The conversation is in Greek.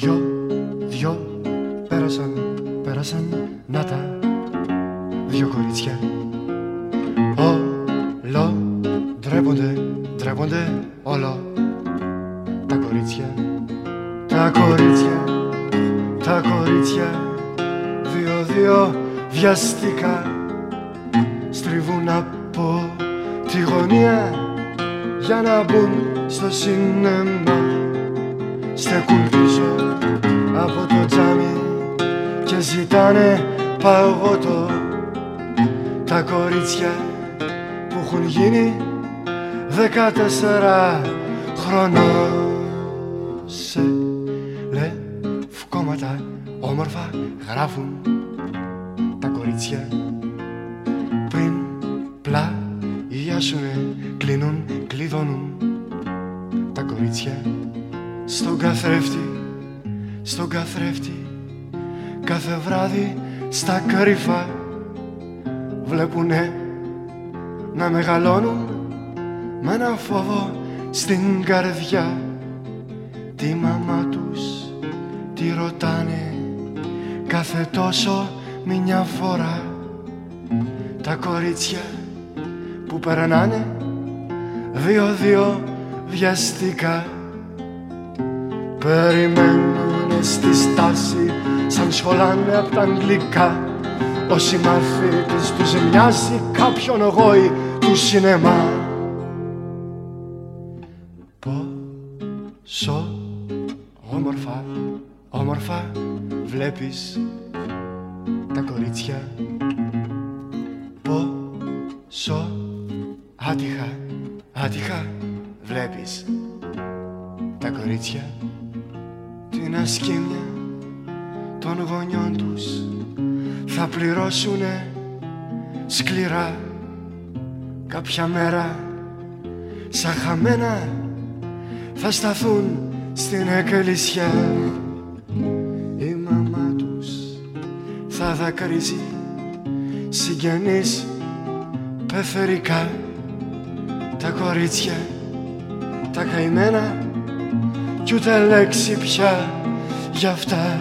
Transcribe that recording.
Δυο, δυο πέρασαν, πέρασαν να τα δυο κορίτσια Όλο ντρέπονται, ντρέπονται όλο τα κορίτσια. Τα κορίτσια, τα κορίτσια Δύο-δύο βιαστικά στριβούν από τη γωνία για να μπουν στο σινέμα στεκούν πίσω από το τζάμι και ζητάνε παγωτό τα κορίτσια που έχουν γίνει δεκατέσσερα χρονών. Σε λευκόματα όμορφα γράφουν τα κορίτσια. Πριν πλαγιάσουνε κλείνουν, κλειδώνουν τα κορίτσια. Στον καθρέφτη, στον καθρέφτη. Κάθε βράδυ στα κρύφα βλέπουνε να μεγαλώνουν με ένα φόβο στην καρδιά. Τη μαμά τους τη ρωτάνε κάθε τόσο μια φορά. Τα κορίτσια που περνάνε δύο-δύο βιαστικά. Περιμένουνε στη στάση σαν σχολάνε απ' τα αγγλικά. Όσοι μαθήτες τους μοιάζει κάποιον γόη του σινεμά. Πόσο όμορφα, όμορφα βλέπεις τα κορίτσια. Πόσο άτυχα, άτυχα βλέπεις τα κορίτσια την ασκήμια των γονιών τους. Θα πληρώσουνε σκληρά κάποια μέρα. Σαν χαμένα θα σταθούν στην εκκλησιά η μαμά τους θα δακρύζει συγγενείς πεθερικά. Τα κορίτσια τα καημένα κι ούτε λέξη πια γι' αυτά